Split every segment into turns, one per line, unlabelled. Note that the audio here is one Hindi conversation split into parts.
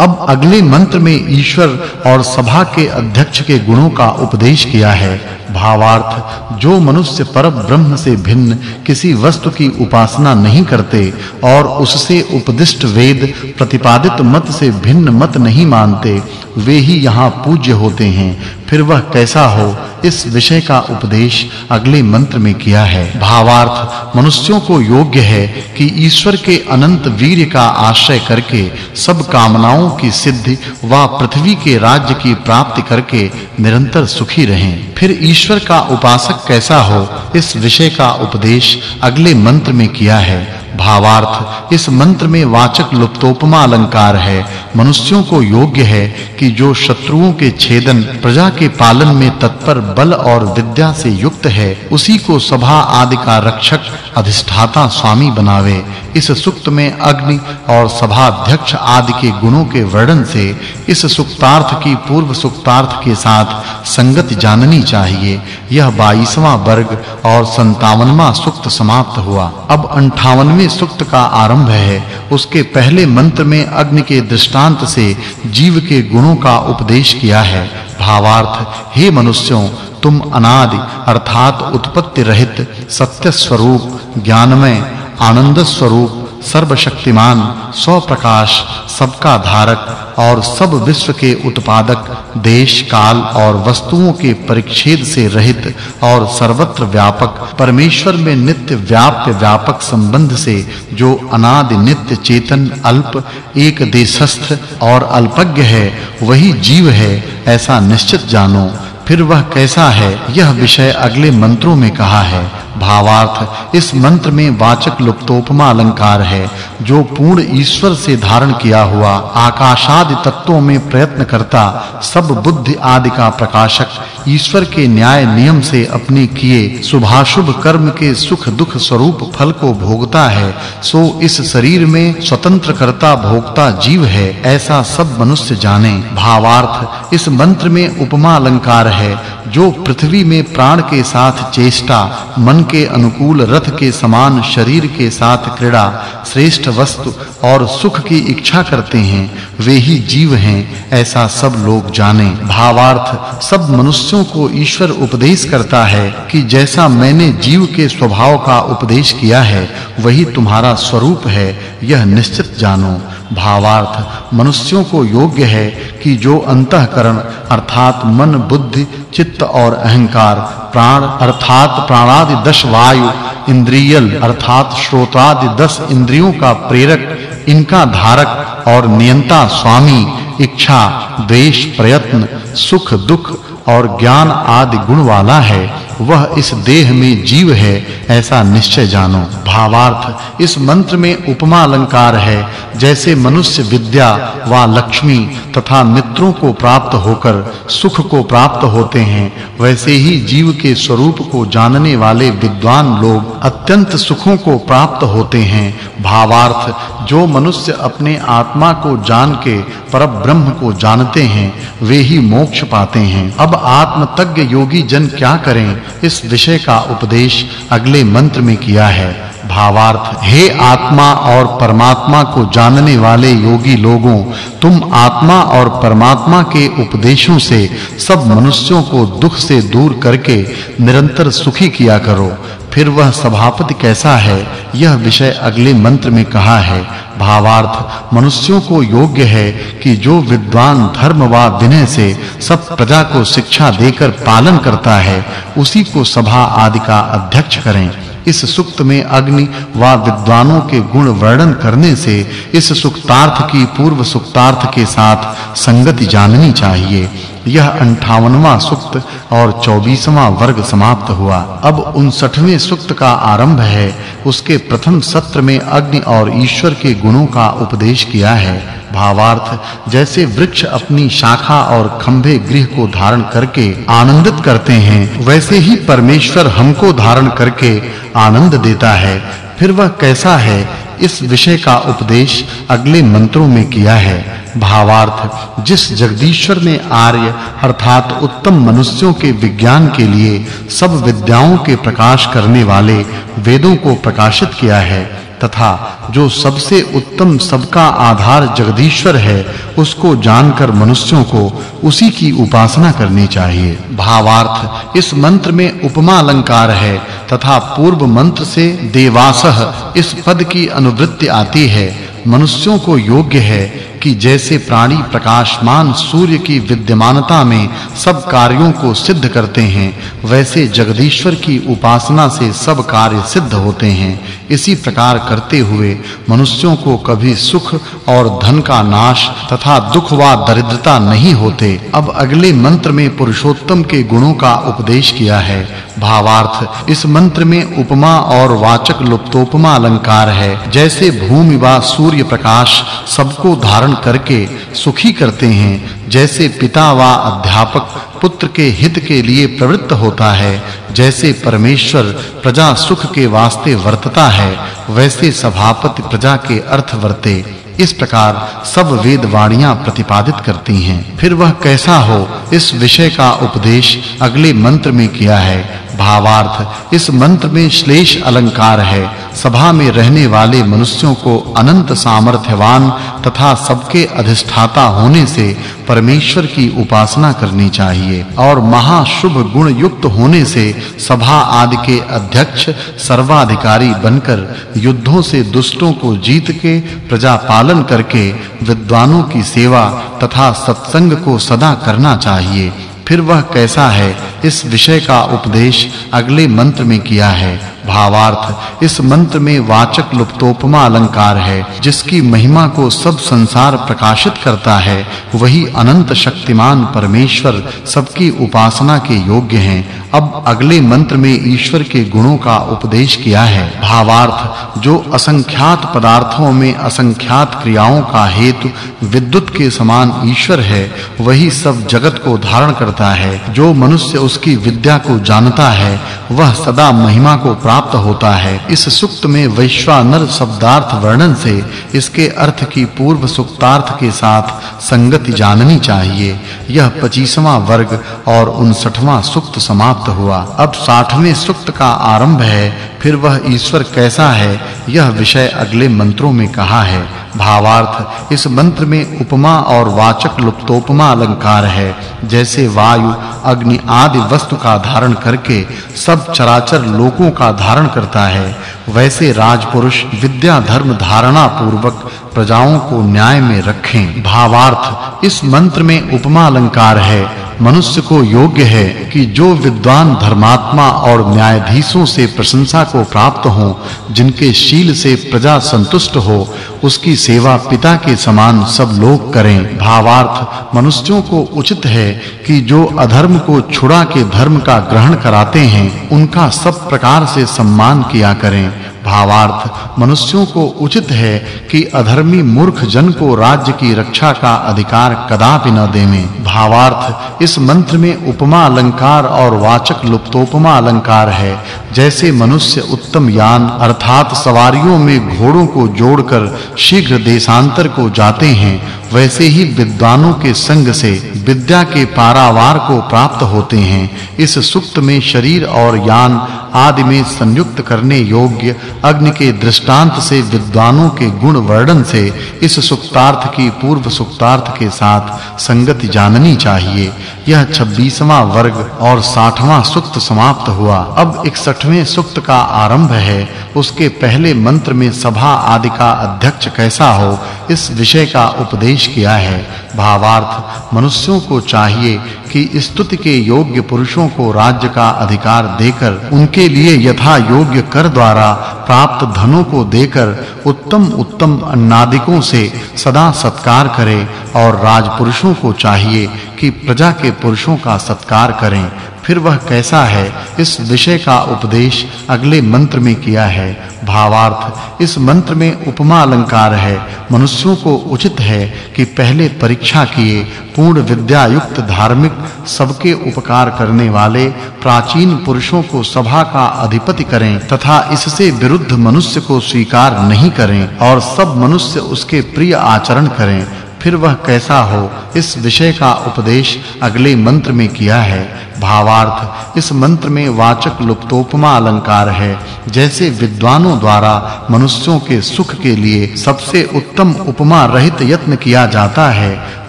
अब अगले मंत्र में ईश्वर और सभा के अध्यक्ष के गुणों का उपदेश किया है। भावार्थ, जो मनुष्य पर ब्रह्म से भिन्न किसी वस्तु की उपासना नहीं करते और उससे उपदिष्ट वेद प्रतिपादित मत से भिन्न मत नहीं मानते, वे ही यहाँ पूज्य होते हैं। फिर वह कैसा हो? इस विषय का उपदेश अगले मंत्र में किया है। भावार्थ, मनुष्यों को योग्य है कि ईश्वर के अनंत वीर्य का आश्रय करके सब कामनाओं की सिद्धि व पृथ्वी के राज्य की प्राप्ति करके निरंतर सुखी रहें। फिर ईश्वर का उपासक कैसा हो, इस विषय का उपदेश अगले मंत्र में किया है। भावार्थ, इस मंत्र में वाचक् लुप्तोपमा अलंकार है। मनुष्यों को योग्य है कि जो शत्रुओं के छेदन, प्रजा के पालन में तत्पर, बल और विद्या से युक्त है, उसी को सभा आदि का रक्षक, अधिष्ठाता स्वामी बनावे। इस सुक्त में अग्नि और सभा अध्यक्ष आदि के गुणों के वर्णन से इस सुक्तार्थ की पूर्व सुक्तार्थ के साथ संगति जाननी चाहिए। यह 22वां वर्ग और 57वां सुक्त समाप्त हुआ। अब 58वें सुक्त का आरंभ है। उसके पहले मंत्र में अग्नि के दृष्टांत से जीव के गुणों का उपदेश किया है। भावार्थ, हे मनुष्यों, तुम अनादि, अर्थात उत्पत्ति रहित, सत्य स्वरूप, ज्ञानमय, आनंद स्वरूप सर्वशक्तिमान स्व प्रकाश सबका धारक और सब विश्व के उत्पादक, देश, काल और वस्तुओं के परिच्छेद से रहित और सर्वत्र व्यापक, परमेश्वर में नित्य व्याप्य व्यापक संबंध से जो अनादि नित्य चेतन, अल्प, एक देशस्थ और अल्पज्ञ है, वही जीव है, ऐसा निश्चित जानो। फिर वह कैसा है? यह विषय अगले मंत्रों में कहा है। भावार्थ। इस मंत्र में वाचक् लुप्तोपमा अलंकार है, जो पूर्ण ईश्वर से धारण किया हुआ आकाशादि तत्वों में प्रयत्न करता, सब बुद्धि आदि का प्रकाशक, ईश्वर के न्याय नियम से अपने किए शुभाशुभ कर्म के सुख दुख स्वरूप फल को भोगता है, सो इस शरीर में स्वतंत्र करता भोगता जीव है, ऐसा सब मनुष्य जाने। भावार्थ, इस मंत्र में उपमा अलंकार है, जो पृथ्वी में प्राण के साथ चेष्टा, मन के अनुकूल रथ के समान शरीर के साथ क्रीड़ा श्रेष्ठ वस्तु और सुख की इच्छा करते हैं, वे ही जीव हैं, ऐसा सब लोग जाने। भावार्थ सब मनुष्यों को ईश्वर उपदेश करता है कि जैसा मैंने जीव के स्वभाव का उपदेश किया है, वही तुम्हारा स्वरूप है, यह निश्चित जानो। भावार्थ मनुष्यों को योग्य है कि जो अंतःकरण अर्थात मन, बुद्धि, चित्त और अहंकार प्राण अर्थात प्राणादि दश वायु, इंद्रियल अर्थात श्रोत्रादि दस इंद्रियों का प्रेरक, इनका धारक और नियंता स्वामी, इच्छा, द्वेष, प्रयत्न, सुख, दुख और ज्ञान आदि गुण वाला है, वह इस देह में जीव है, ऐसा निश्चय जानो। भावार्थ, इस मंत्र में उपमा अलंकार है, जैसे मनुष्य विद्या व लक्ष्मी तथा मित्रों को प्राप्त होकर सुख को प्राप्त होते हैं, वैसे ही जीव के स्वरूप को जानने वाले विद्वान लोग अत्यंत सुखों को प्राप्त होते हैं। भावार्थ, जो मनुष्य अपने आत्मा को जान के पर ब्रह्म को जानते हैं, वे ही मोक्ष पाते हैं। अब आत्मतज्ञ योगी जन क्या करें? इस विषय का उपदेश अगले मंत्र में किया है। भावार्थ, हे आत्मा और परमात्मा को जानने वाले योगी लोगों, तुम आत्मा और परमात्मा के उपदेशों से सब मनुष्यों को दुख से दूर करके निरंतर सुखी किया करो। फिर वह सभापति कैसा है? यह विषय अगले मंत्र में कहा है। भावार्थ, मनुष्यों को योग्य है कि जो विद्वान धर्म व विनय से सब प्रजा को शिक्षा देकर पालन करता है, उसी को सभा आदि का अध्यक्ष करें। इस सुक्त में अग्नि व विद्वानों के गुण वर्णन करने से इस सुक्तार्थ की पूर्व सुक्तार्थ के साथ संगति जाननी चाहिए। यह 58वां सुक्त और 24वां वर्ग समाप्त हुआ। अब 59वें सुक्त का आरंभ है। उसके प्रथम सत्र में अग्नि और ईश्वर के गुणों का उपदेश किया है। भावार्थ, जैसे वृक्ष अपनी शाखा और खंभे गृह को धारण करके आनंदित करते हैं, वैसे ही परमेश्वर हमको धारण करके आनंद देता है। फिर वह कैसा है? इस विषय का उपदेश अगले मंत्रों में किया है। भावार्थ, जिस जगदीश्वर ने आर्य अर्थात उत्तम मनुष्यों के विज्ञान के लिए सब विद्याओं के प्रकाश करने वाले वेदों को प्रकाशित किया है तथा जो सबसे उत्तम सबका आधार जगदीश्वर है, उसको जानकर मनुष्यों को उसी की उपासना करनी चाहिए। भावार्थ, इस मंत्र में उपमा अलंकार है, तथा पूर्व मंत्र से देवासह इस पद की अनुवृत्ति आती है। मनुष्यों को योग्य है कि जैसे प्राणी प्रकाशमान सूर्य की विद्यमानता में सब कार्यों को सिद्ध करते हैं, वैसे जगदीश्वर की उपासना से सब कार्य सिद्ध होते हैं। इसी प्रकार करते हुए मनुष्यों को कभी सुख और धन का नाश तथा दुख व दरिद्रता नहीं होते। अब अगले मंत्र में पुरुषोत्तम के गुणों का उपदेश किया है। भावार्थ, इस मंत्र में उपमा और वाचक् लुप्तोपमा अलंकार है। जैसे भूमि व सूर्य प्रकाश, सबको धारण करके सुखी करते हैं, जैसे पिता व अध्यापक पुत्र के हित के लिए प्रवृत्त होता है, जैसे परमेश्वर प्रजा सुख के वास्ते वर्तता है, वैसे सभापति प्रजा के अर्थ वर्ते। इस प्रकार सब वेद वाणियाँ प्रतिपादित करती हैं। फिर वह कैसा हो, इस विषय का उपदेश अगले मंत्र में किया है। भावार्थ। इस मंत्र में श्लेष अलंकार है। सभा में रहने वाले मनुष्यों को अनंत सामर्थ्यवान तथा सबके अधिष्ठाता होने से परमेश्वर की उपासना करनी चाहिए और महाशुभ गुण युक्त होने से सभा आदि के अध्यक्ष, सर्वाधिकारी बनकर युद्धों से दुष्टों को जीत के, प्रजा पालन करके विद्वानों की सेवा तथा सत्संग को सदा करना चाहिए। फिर वह कैसा है? इस विषय का उपदेश अगले मंत्र में किया है। भावार्थ, इस मंत्र में वाचक् लुप्तोपमा अलंकार है, जिसकी महिमा को सब संसार प्रकाशित करता है। वही अनंत शक्तिमान परमेश्वर सबकी उपासना के योग्य हैं। अब अगले मंत्र में ईश्वर के गुणों का उपदेश किया है। भावार्थ, जो असंख्यात पदार्थों में असंख्यात क्रियाओं का हेतु विद्युत के समान ईश्वर है, वही सब जगत को धारण करता है। जो मनुष्य उसकी विद्या को जानता है, वह सदा महिमा को प्राप्त होता है। इस सुक्त में वैश्वानर शब्दार्थ वर्णन से इसके अर्थ की पूर्व सुक्तार्थ के साथ संगति जाननी चाहिए। यह 25वां वर्ग और 59वां सुक्त समाप्त हुआ। अब 60वें सुक्त का आरंभ है फिर वह ईश्वर कैसा है, यह विषय अगले मंत्रों में कहा है। भावार्थ, इस मंत्र में उपमा और वाचक् लुप्तोपमा अलंकार है। जैसे वायु, अग्नि आदि वस्तु का धारण करके सब चराचर लोकों का धारण करता है, वैसे राजपुरुष विद्या धर्म धारणा पूर्वक प्रजाओं को न्याय में रखें। भावार्थ, इस मंत्र में उपमा अलंकार है मनुष्य को योग्य है कि जो विद्वान धर्मात्मा और न्यायाधीशों से प्रशंसा को प्राप्त हो, जिनके शील से प्रजा संतुष्ट हो, उसकी सेवा पिता के समान सब लोग करें। भावार्थ, मनुष्यों को उचित है कि जो अधर्म को छुड़ा के धर्म का ग्रहण कराते हैं, उनका सब प्रकार से सम्मान किया करें। भावार्थ मनुष्यों को उचित है कि अधर्मी मूर्ख जन को राज्य की रक्षा का अधिकार कदापि न देवें भावार्थ इस मंत्र में उपमा अलंकार और वाचक् लुप्तोपमा अलंकार है। जैसे मनुष्य उत्तम यान अर्थात सवारियों में घोड़ों को जोड़कर शीघ्र देशांतर को जाते हैं वैसे ही विद्वानों के संग से विद्या के पारावार को प्राप्त होते हैं। इस सुक्त में शरीर और यान आदि में संयुक्त करने योग्य अग्नि के दृष्टांत से विद्वानों के गुण वर्णन से इस सुक्तार्थ की पूर्व सुक्तार्थ के साथ संगति जाननी चाहिए। यह 26वां वर्ग और 60वां सुक्त समाप्त हुआ। अब 61वें सुक्त का आरंभ है। उसके पहले मंत्र में सभा आदि का अध्यक्ष कैसा हो? इस विषय का उपदेश किया है। भावार्थ, मनुष्यों को चाहिए कि स्तुति के योग्य पुरुषों को राज्य का अधिकार देकर, उनके लिए यथा योग्य कर द्वारा प्राप्त धनों को देकर उत्तम उत्तम अन्नादिकों से सदा सत्कार करें और राजपुरुषों को चाहिए कि प्रजा के पुरुषों का सत्कार करें। फिर वह कैसा है? इस विषय का उपदेश अगले मंत्र में किया है। भावार्थ, इस मंत्र में उपमा अलंकार है। मनुष्यों को उचित है कि पहले परीक्षा किए, पूर्ण विद्या युक्त धार्मिक सबके उपकार करने वाले प्राचीन पुरुषों को सभा का अधिपति करें तथा इससे विरुद्ध मनुष्य को स्वीकार नहीं करें और सब मनुष्य उसके प्रिय आचरण करें। फिर वह कैसा हो इस विषय का उपदेश अगले मंत्र में किया है। भावार्थ। इस मंत्र में वाचक् लुप्तोपमा अलंकार है, जैसे विद्वानों द्वारा मनुष्यों के सुख के लिए सबसे उत्तम उपमा रहित यत्न किया जाता है,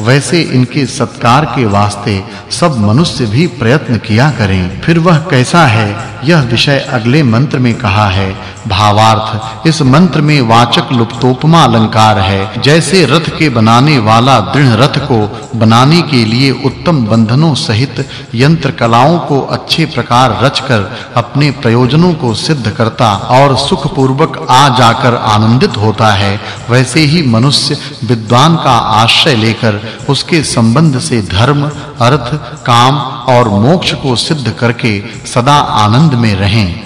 वैसे इनके सत्कार के वास्ते सब मनुष्य भी प्रयत्न किया करें। फिर वह कैसा है? यह विषय अगले मंत्र में कहा है। भावार्थ। इस मंत्र में वाचक् लुप्तोपमा अलंकार है, जैसे रथ के बनाने वाला दृढ़ रथ को बनाने के लिए उत्तम बंधनों सहित यंत्र कलाओं को अच्छे प्रकार रचकर, अपने प्रयोजनों को सिद्ध करता और सुख पूर्वक आ जाकर आनंदित होता है, वैसे ही मनुष्य विद्वान का आश्रय लेकर उसके संबंध से धर्म, अर्थ, काम और मोक्ष को सिद्ध करके सदा आनंद में रहें।